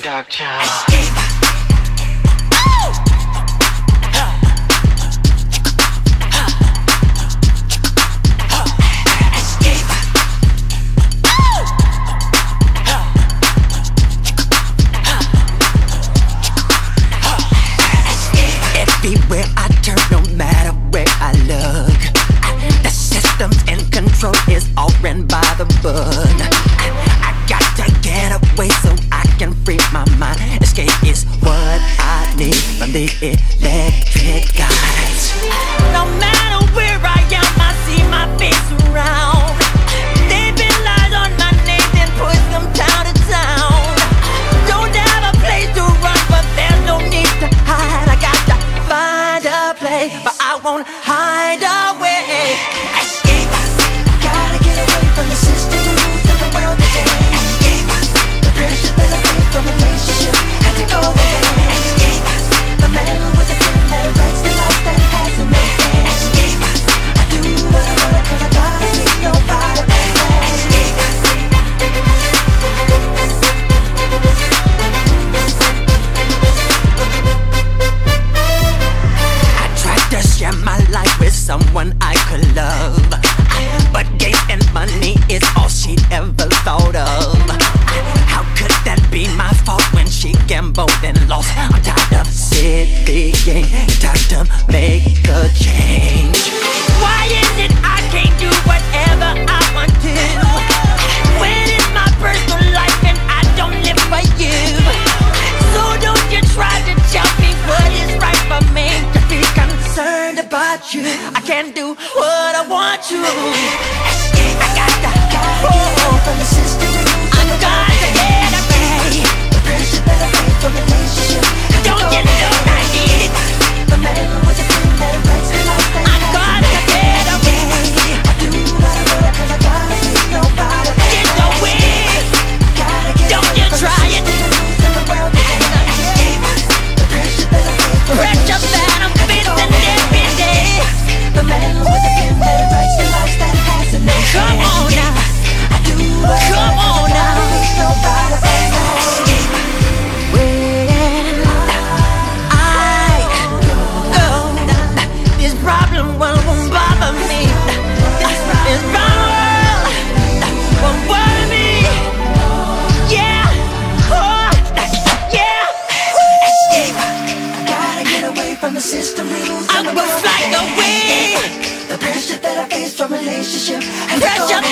Dark child. the electric guys. No matter where I am, I see my face around. They've been lies on my name, and put them town to town. Don't have a place to run, but there's no need to hide. I got to find a place, but I won't hide away. make the change. Why is it I can't do whatever I want to? When it's my personal life and I don't live for you. So don't you try to tell me what is right for me to be concerned about you. I can't do what I want to. I got the, from the, system. relationship. Pressure